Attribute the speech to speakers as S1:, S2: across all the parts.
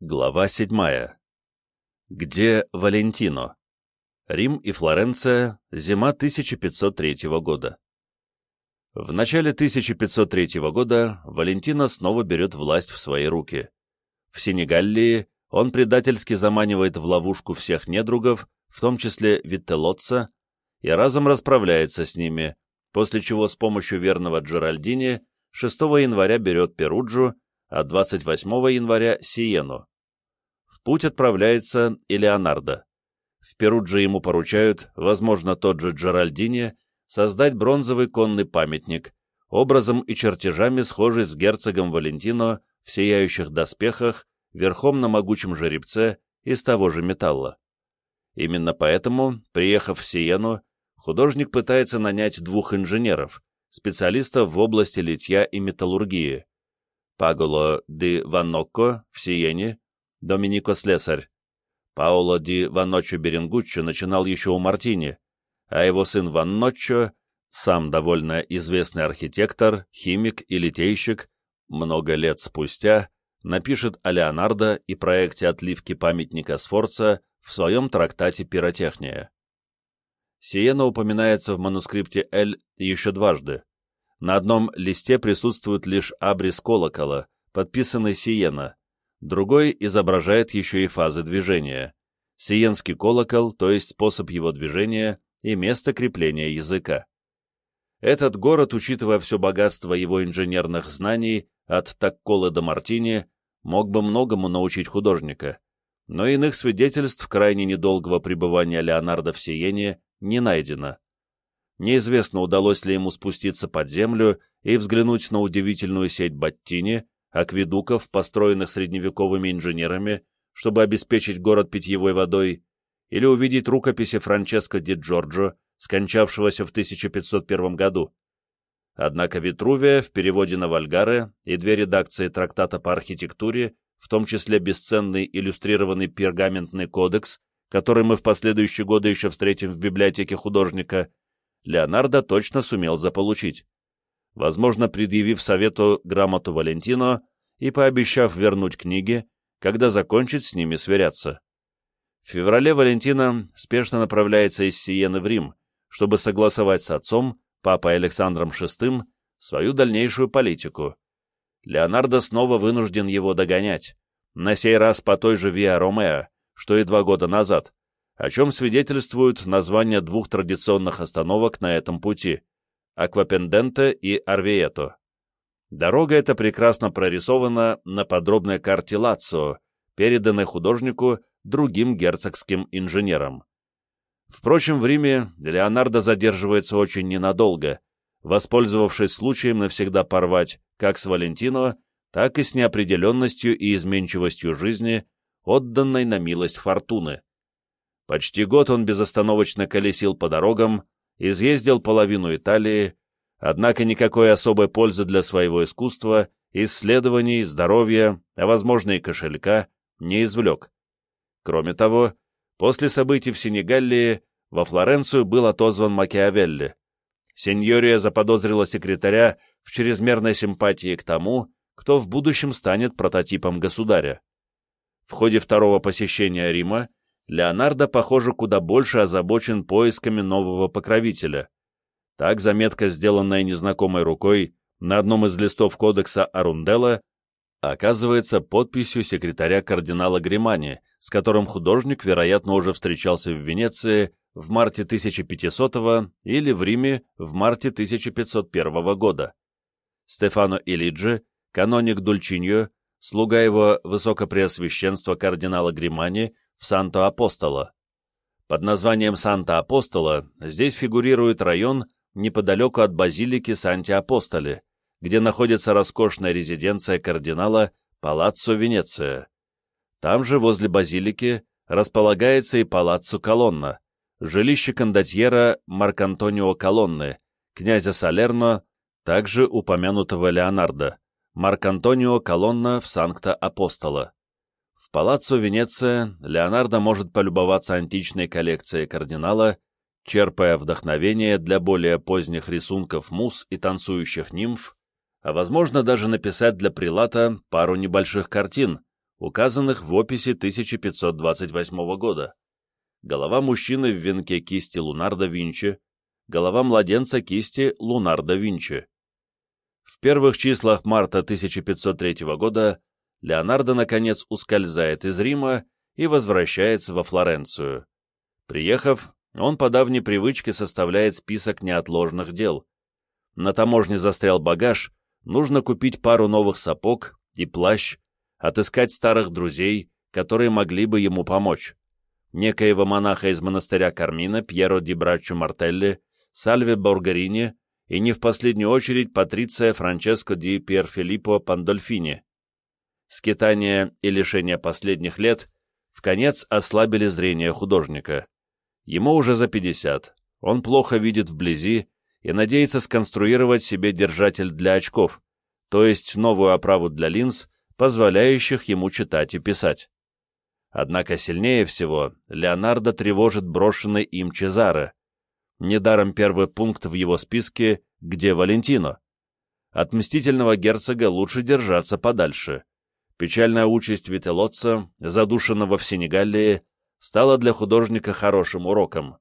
S1: Глава 7. Где Валентино? Рим и Флоренция. Зима 1503 года. В начале 1503 года Валентино снова берет власть в свои руки. В Сенегаллии он предательски заманивает в ловушку всех недругов, в том числе Виттелотца, и разом расправляется с ними, после чего с помощью верного Джеральдини 6 января берет Перуджу, а 28 января — Сиену. В путь отправляется и Леонардо. В Перудже ему поручают, возможно, тот же Джеральдини, создать бронзовый конный памятник, образом и чертежами схожий с герцогом Валентино в сияющих доспехах, верхом на могучем жеребце из того же металла. Именно поэтому, приехав в Сиену, художник пытается нанять двух инженеров, специалистов в области литья и металлургии, Паголо ди Ваннокко в Сиене, Доминико Слесарь. Паоло ди Ванноччо Берингуччо начинал еще у Мартини, а его сын Ванноччо, сам довольно известный архитектор, химик и литейщик, много лет спустя напишет о Леонардо и проекте отливки памятника Сфорца в своем трактате «Пиротехния». Сиена упоминается в манускрипте Эль еще дважды, на одном листе присутствует лишь абрис колокола, подписанный Сиена, другой изображает еще и фазы движения. Сиенский колокол, то есть способ его движения и место крепления языка. Этот город, учитывая все богатство его инженерных знаний, от Такколы до Мартини, мог бы многому научить художника, но иных свидетельств крайне недолгого пребывания Леонардо в Сиене не найдено. Неизвестно, удалось ли ему спуститься под землю и взглянуть на удивительную сеть Баттини, акведуков, построенных средневековыми инженерами, чтобы обеспечить город питьевой водой, или увидеть рукописи Франческо ди Джорджо, скончавшегося в 1501 году. Однако Витрувия в переводе на Вальгаре и две редакции трактата по архитектуре, в том числе бесценный иллюстрированный пергаментный кодекс, который мы в последующие годы еще встретим в библиотеке художника, Леонардо точно сумел заполучить, возможно, предъявив совету грамоту Валентино и пообещав вернуть книги, когда закончит с ними сверяться. В феврале Валентина спешно направляется из Сиены в Рим, чтобы согласовать с отцом, папой Александром VI, свою дальнейшую политику. Леонардо снова вынужден его догонять, на сей раз по той же Виа Ромео, что и два года назад, о чем свидетельствуют названия двух традиционных остановок на этом пути – Аквапенденте и Арвието. Дорога эта прекрасно прорисована на подробной карте Лацио, переданной художнику другим герцогским инженерам. Впрочем, в Риме Леонардо задерживается очень ненадолго, воспользовавшись случаем навсегда порвать как с Валентино, так и с неопределенностью и изменчивостью жизни, отданной на милость фортуны. Почти год он безостановочно колесил по дорогам, изъездил половину Италии, однако никакой особой пользы для своего искусства, исследований, здоровья, а возможно и кошелька, не извлек. Кроме того, после событий в Сенегалии во Флоренцию был отозван Макиавелли. Сеньория заподозрила секретаря в чрезмерной симпатии к тому, кто в будущем станет прототипом государя. В ходе второго посещения Рима Леонардо, похоже, куда больше озабочен поисками нового покровителя. Так заметка, сделанная незнакомой рукой на одном из листов кодекса Арунделла, оказывается подписью секретаря кардинала Гримани, с которым художник, вероятно, уже встречался в Венеции в марте 1500 или в Риме в марте 1501 года. Стефано Илиджи, каноник Дульчиньо, слуга его высокопреосвященства кардинала Гримани, в Санто-Апостола. Под названием Санто-Апостола здесь фигурирует район неподалеку от базилики Санти-Апостоли, где находится роскошная резиденция кардинала Палаццо Венеция. Там же, возле базилики, располагается и Палаццо Колонна, жилище кондотьера Маркантонио Колонны, князя Салерно, также упомянутого Леонардо, Маркантонио Колонна в Санкта-Апостола. В Палаццо Венеция Леонардо может полюбоваться античной коллекцией кардинала, черпая вдохновение для более поздних рисунков мус и танцующих нимф, а возможно даже написать для прилата пару небольших картин, указанных в описи 1528 года. Голова мужчины в венке кисти Лунардо Винчи, голова младенца кисти Лунардо Винчи. В первых числах марта 1503 года Леонардо, наконец, ускользает из Рима и возвращается во Флоренцию. Приехав, он по давней привычке составляет список неотложных дел. На таможне застрял багаж, нужно купить пару новых сапог и плащ, отыскать старых друзей, которые могли бы ему помочь. Некоего монаха из монастыря Кармина Пьеро ди Браччо Мартелли, Сальве Боргарини и не в последнюю очередь Патриция Франческо ди Пьерфилиппо Пандольфини. Скитание и лишение последних лет в конец ослабили зрение художника. Ему уже за 50, он плохо видит вблизи и надеется сконструировать себе держатель для очков, то есть новую оправу для линз, позволяющих ему читать и писать. Однако сильнее всего Леонардо тревожит брошенный им Чезаре. Недаром первый пункт в его списке «Где Валентино?». От мстительного герцога лучше держаться подальше. Печальная участь Вителотца, задушенного в Сенегалии, стала для художника хорошим уроком.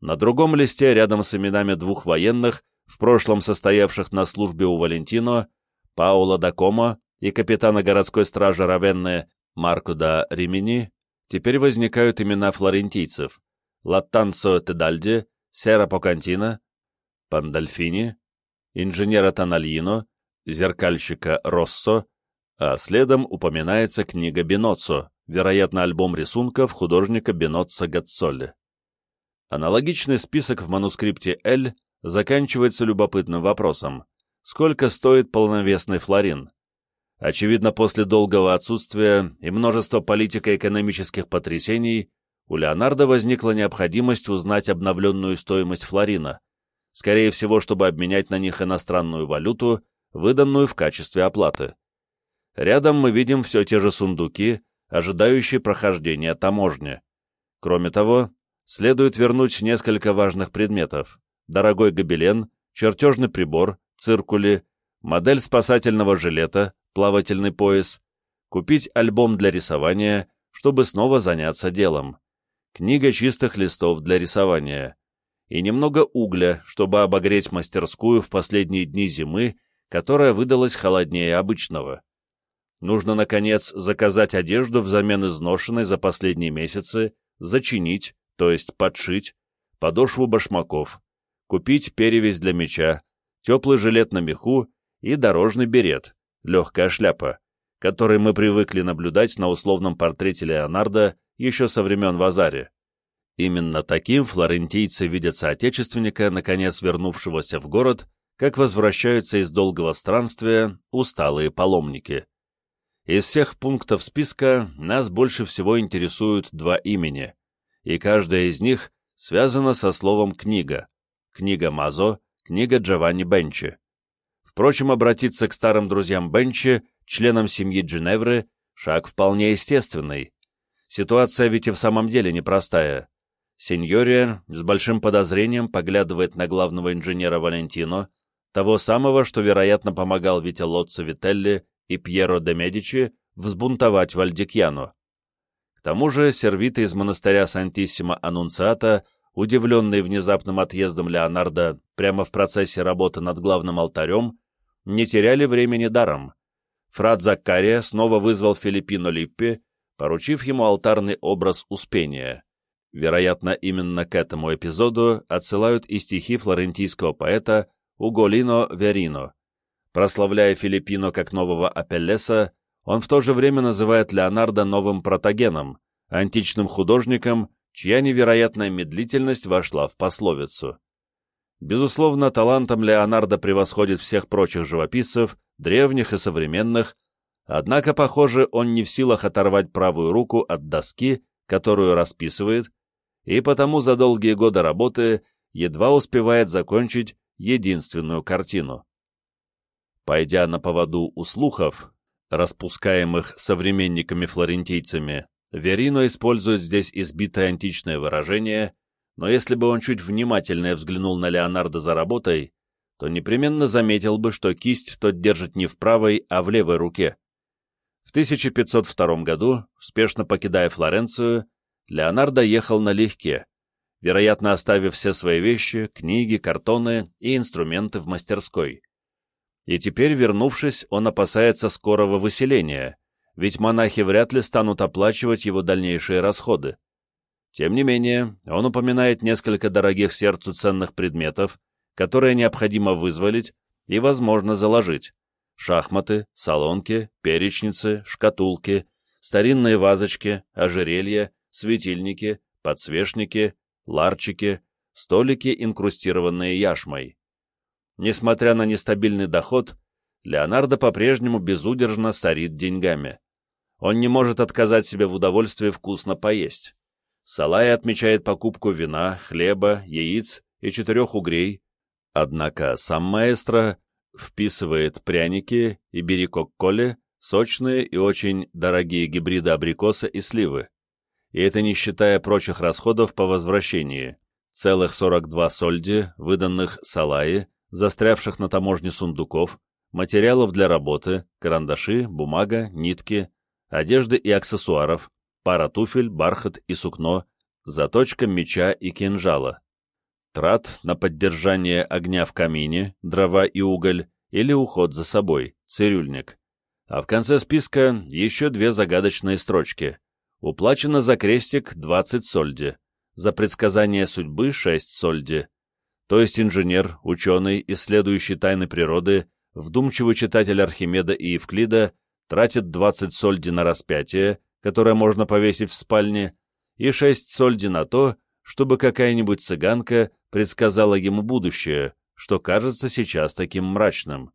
S1: На другом листе, рядом с именами двух военных, в прошлом состоявших на службе у Валентино, Паула Дакома и капитана городской стражи Равенны Марко да Римини, теперь возникают имена флорентийцев Латтанцо Тедальди, Сера Покантино, Пандальфини, инженера Тональино, зеркальщика Россо, а следом упоминается книга Биноццо, вероятно, альбом рисунков художника Биноццо Гаццолли. Аналогичный список в манускрипте «Л» заканчивается любопытным вопросом. Сколько стоит полновесный флорин? Очевидно, после долгого отсутствия и множества политико-экономических потрясений у Леонардо возникла необходимость узнать обновленную стоимость флорина, скорее всего, чтобы обменять на них иностранную валюту, выданную в качестве оплаты. Рядом мы видим все те же сундуки, ожидающие прохождения таможни. Кроме того, следует вернуть несколько важных предметов. Дорогой гобелен, чертежный прибор, циркули, модель спасательного жилета, плавательный пояс, купить альбом для рисования, чтобы снова заняться делом, книга чистых листов для рисования и немного угля, чтобы обогреть мастерскую в последние дни зимы, которая выдалась холоднее обычного. Нужно, наконец, заказать одежду взамен изношенной за последние месяцы, зачинить, то есть подшить, подошву башмаков, купить перевязь для меча, теплый жилет на меху и дорожный берет, легкая шляпа, который мы привыкли наблюдать на условном портрете Леонардо еще со времен Вазари. Именно таким флорентийцы видят соотечественника, наконец вернувшегося в город, как возвращаются из долгого странствия усталые паломники. Из всех пунктов списка нас больше всего интересуют два имени, и каждая из них связана со словом «книга». Книга Мазо, книга Джованни Бенчи. Впрочем, обратиться к старым друзьям Бенчи, членам семьи Джиневры, шаг вполне естественный. Ситуация ведь и в самом деле непростая. Сеньория с большим подозрением поглядывает на главного инженера Валентино, того самого, что, вероятно, помогал Вите Лоццо Вителли и Пьеро де Медичи взбунтовать Вальдикьяну. К тому же сервиты из монастыря Сантиссимо Аннунциата, удивленные внезапным отъездом Леонардо прямо в процессе работы над главным алтарем, не теряли времени даром. Фрат Заккария снова вызвал Филиппино Липпи, поручив ему алтарный образ Успения. Вероятно, именно к этому эпизоду отсылают и стихи флорентийского поэта Уголино Верино, Прославляя Филиппино как нового Апеллеса, он в то же время называет Леонардо новым протагеном, античным художником, чья невероятная медлительность вошла в пословицу. Безусловно, талантом Леонардо превосходит всех прочих живописцев, древних и современных, однако, похоже, он не в силах оторвать правую руку от доски, которую расписывает, и потому за долгие годы работы едва успевает закончить единственную картину. Пойдя на поводу у слухов, распускаемых современниками-флорентийцами, Верино использует здесь избитое античное выражение, но если бы он чуть внимательнее взглянул на Леонардо за работой, то непременно заметил бы, что кисть тот держит не в правой, а в левой руке. В 1502 году, спешно покидая Флоренцию, Леонардо ехал налегке, вероятно, оставив все свои вещи, книги, картоны и инструменты в мастерской. И теперь, вернувшись, он опасается скорого выселения, ведь монахи вряд ли станут оплачивать его дальнейшие расходы. Тем не менее, он упоминает несколько дорогих сердцу ценных предметов, которые необходимо вызволить и, возможно, заложить. Шахматы, солонки, перечницы, шкатулки, старинные вазочки, ожерелья, светильники, подсвечники, ларчики, столики, инкрустированные яшмой. Несмотря на нестабильный доход, Леонардо по-прежнему безудержно сорит деньгами. Он не может отказать себе в удовольствии вкусно поесть. Салай отмечает покупку вина, хлеба, яиц и четырех угрей, однако сам маэстро вписывает пряники и берикок-коли, сочные и очень дорогие гибриды абрикоса и сливы. И это не считая прочих расходов по возвращении. Целых 42 сольди, выданных Салаи, застрявших на таможне сундуков, материалов для работы, карандаши, бумага, нитки, одежды и аксессуаров, пара туфель, бархат и сукно, заточка меча и кинжала. Трат на поддержание огня в камине, дрова и уголь, или уход за собой, цирюльник. А в конце списка еще две загадочные строчки. Уплачено за крестик 20 сольди, за предсказание судьбы 6 сольди, то есть инженер, ученый, исследующий тайны природы, вдумчивый читатель Архимеда и Евклида тратит 20 сольди на распятие, которое можно повесить в спальне, и 6 сольди на то, чтобы какая-нибудь цыганка предсказала ему будущее, что кажется сейчас таким мрачным.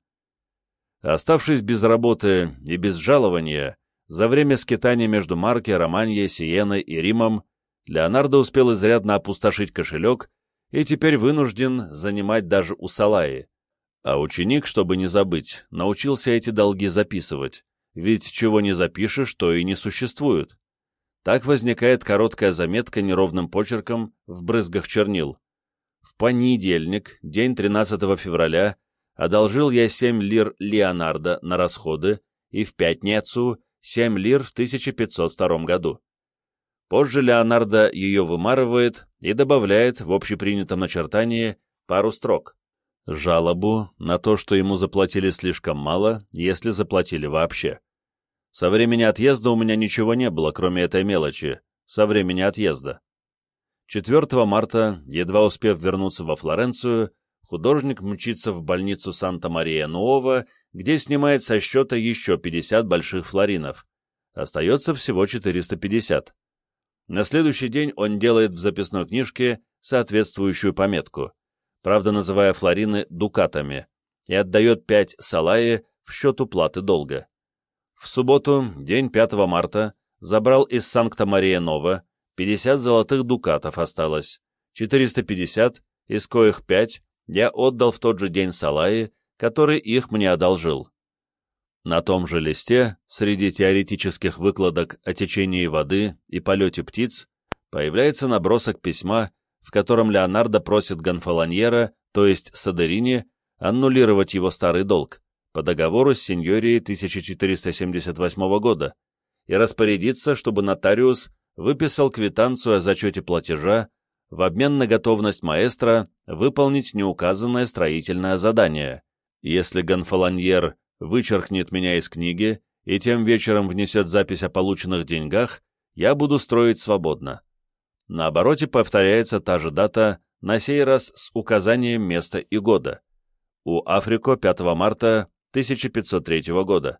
S1: Оставшись без работы и без жалования, за время скитания между Марки, Романьей, Сиеной и Римом Леонардо успел изрядно опустошить кошелек и теперь вынужден занимать даже у Салаи. А ученик, чтобы не забыть, научился эти долги записывать, ведь чего не запишешь, то и не существует. Так возникает короткая заметка неровным почерком в брызгах чернил. В понедельник, день 13 февраля, одолжил я 7 лир Леонардо на расходы и в пятницу 7 лир в 1502 году. Позже Леонардо ее вымарывает и добавляет в общепринятом начертании пару строк. Жалобу на то, что ему заплатили слишком мало, если заплатили вообще. Со времени отъезда у меня ничего не было, кроме этой мелочи, со времени отъезда. 4 марта, едва успев вернуться во Флоренцию, художник мчится в больницу Санта-Мария-Нуова, где снимает со счета еще 50 больших флоринов. Остается всего 450. На следующий день он делает в записной книжке соответствующую пометку, правда называя флорины дукатами, и отдает 5 салаи в счет уплаты долга. В субботу, день 5 марта, забрал из Санкта-Мария-Нова 50 золотых дукатов осталось, 450, из коих 5 я отдал в тот же день Салаи, который их мне одолжил. На том же листе, среди теоретических выкладок о течении воды и полете птиц, появляется набросок письма, в котором Леонардо просит Гонфолоньера, то есть Садерини, аннулировать его старый долг по договору с сеньорией 1478 года и распорядиться, чтобы нотариус выписал квитанцию о зачете платежа в обмен на готовность маэстро выполнить неуказанное строительное задание. Если Гонфолоньер вычеркнет меня из книги и тем вечером внесет запись о полученных деньгах, я буду строить свободно. На обороте повторяется та же дата, на сей раз с указанием места и года. У Африко 5 марта 1503 года.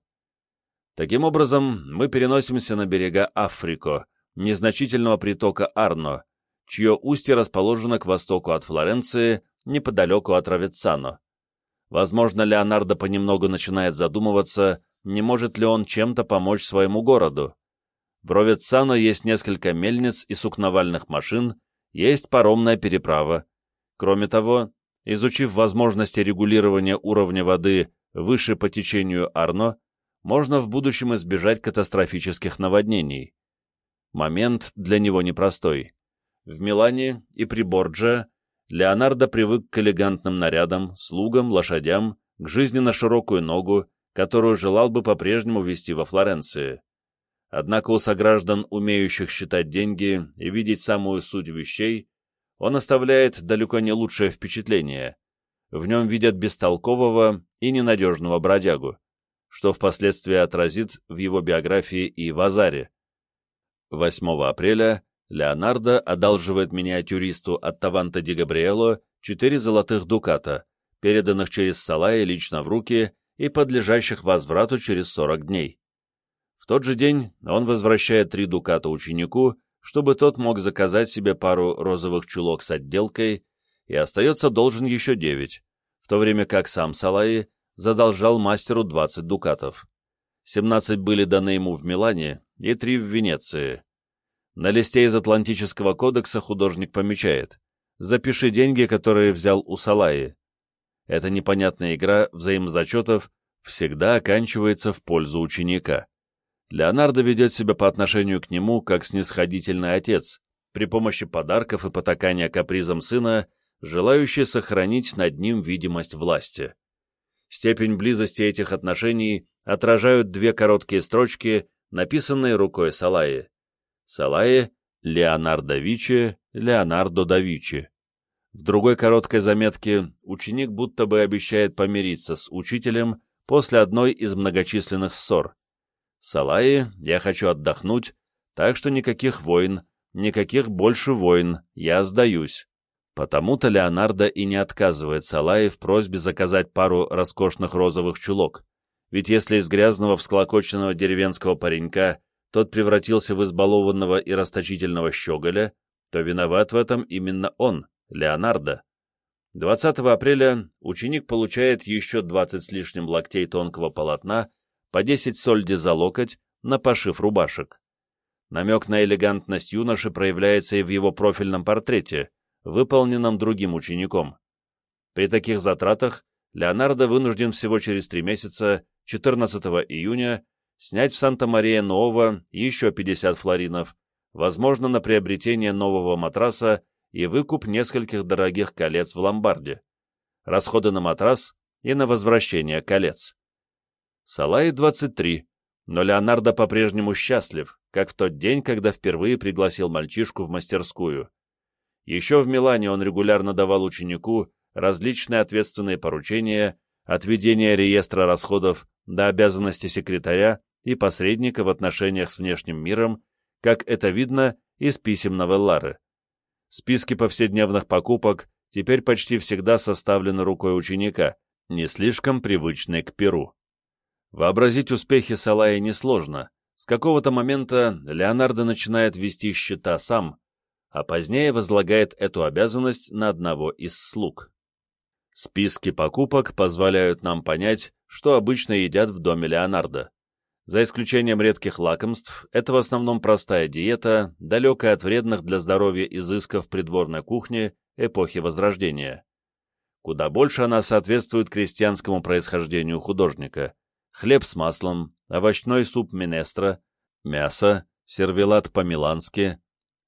S1: Таким образом, мы переносимся на берега Африко, незначительного притока Арно, чье устье расположено к востоку от Флоренции, неподалеку от Равеццано. Возможно, Леонардо понемногу начинает задумываться, не может ли он чем-то помочь своему городу. В Ровецано есть несколько мельниц и сукновальных машин, есть паромная переправа. Кроме того, изучив возможности регулирования уровня воды выше по течению Арно, можно в будущем избежать катастрофических наводнений. Момент для него непростой. В Милане и при Борджа Леонардо привык к элегантным нарядам, слугам, лошадям, к жизни на широкую ногу, которую желал бы по-прежнему вести во Флоренции. Однако у сограждан, умеющих считать деньги и видеть самую суть вещей, он оставляет далеко не лучшее впечатление. В нем видят бестолкового и ненадежного бродягу, что впоследствии отразит в его биографии и в Азаре. 8 апреля Леонардо одалживает миниатюристу от Таванта Ди Габриэло четыре золотых дуката, переданных через Салая лично в руки и подлежащих возврату через 40 дней. В тот же день он возвращает три дуката ученику, чтобы тот мог заказать себе пару розовых чулок с отделкой, и остается должен еще девять, в то время как сам Салаи задолжал мастеру 20 дукатов. 17 были даны ему в Милане и три в Венеции. На листе из Атлантического кодекса художник помечает «Запиши деньги, которые взял у Салаи». Эта непонятная игра взаимозачетов всегда оканчивается в пользу ученика. Леонардо ведет себя по отношению к нему как снисходительный отец, при помощи подарков и потакания капризам сына, желающий сохранить над ним видимость власти. Степень близости этих отношений отражают две короткие строчки, написанные рукой Салаи. Салаи Леонардо Вичи, Леонардо да Вичи. В другой короткой заметке ученик будто бы обещает помириться с учителем после одной из многочисленных ссор. Салаи, я хочу отдохнуть, так что никаких войн, никаких больше войн, я сдаюсь. Потому-то Леонардо и не отказывает Салаи в просьбе заказать пару роскошных розовых чулок, ведь если из грязного всклокоченного деревенского паренька тот превратился в избалованного и расточительного щеголя, то виноват в этом именно он, Леонардо. 20 апреля ученик получает еще 20 с лишним локтей тонкого полотна по 10 сольди за локоть на пошив рубашек. Намек на элегантность юноши проявляется и в его профильном портрете, выполненном другим учеником. При таких затратах Леонардо вынужден всего через три месяца, 14 июня, снять в Санта-Мария-Нового еще 50 флоринов, возможно, на приобретение нового матраса и выкуп нескольких дорогих колец в ломбарде, расходы на матрас и на возвращение колец. Салай 23, но Леонардо по-прежнему счастлив, как в тот день, когда впервые пригласил мальчишку в мастерскую. Еще в Милане он регулярно давал ученику различные ответственные поручения, от ведения реестра расходов до обязанности секретаря и посредника в отношениях с внешним миром, как это видно из писем Новеллары. Списки повседневных покупок теперь почти всегда составлены рукой ученика, не слишком привычной к перу. Вообразить успехи Салая несложно. С какого-то момента Леонардо начинает вести счета сам, а позднее возлагает эту обязанность на одного из слуг. Списки покупок позволяют нам понять, что обычно едят в доме Леонардо. За исключением редких лакомств, это в основном простая диета, далекая от вредных для здоровья изысков придворной кухни эпохи Возрождения. Куда больше она соответствует крестьянскому происхождению художника – хлеб с маслом, овощной суп минестро, мясо, сервелат по-милански,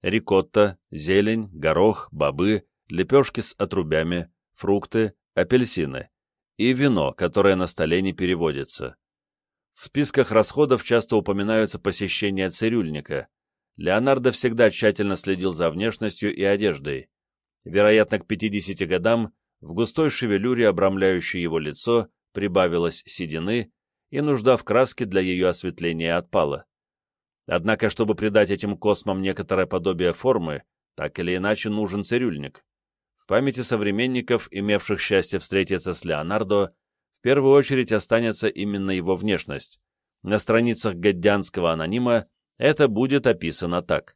S1: рикотта, зелень, горох, бобы, лепешки с отрубями, фрукты, апельсины и вино, которое на столе не переводится. В списках расходов часто упоминаются посещения цирюльника. Леонардо всегда тщательно следил за внешностью и одеждой. Вероятно, к 50 годам в густой шевелюре, обрамляющей его лицо, прибавилось седины, и нужда в краске для ее осветления отпала. Однако, чтобы придать этим космам некоторое подобие формы, так или иначе нужен цирюльник. Памяти современников, имевших счастье встретиться с Леонардо, в первую очередь останется именно его внешность. На страницах гаддянского анонима это будет описано так.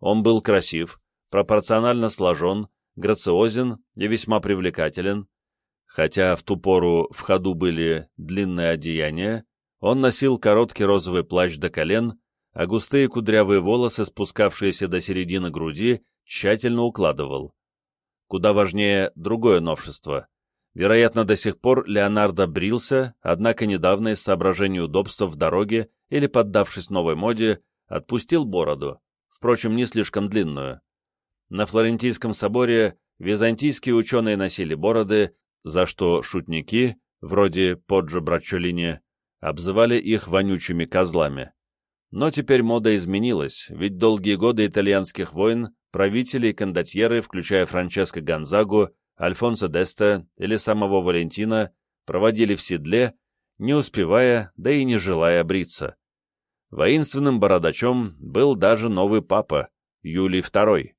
S1: Он был красив, пропорционально сложен, грациозен и весьма привлекателен, Хотя в ту пору в ходу были длинные одеяния, он носил короткий розовый плащ до колен, а густые кудрявые волосы, спускавшиеся до середины груди, тщательно укладывал. Куда важнее другое новшество. Вероятно, до сих пор Леонардо брился, однако недавно из соображений удобства в дороге или поддавшись новой моде, отпустил бороду, впрочем, не слишком длинную. На Флорентийском соборе византийские ученые носили бороды, за что шутники, вроде Поджо Брачолини, обзывали их вонючими козлами. Но теперь мода изменилась, ведь долгие годы итальянских войн правители и кондотьеры, включая Франческо Гонзагу, Альфонсо Деста или самого Валентина, проводили в седле, не успевая, да и не желая бриться. Воинственным бородачом был даже новый папа, Юлий II.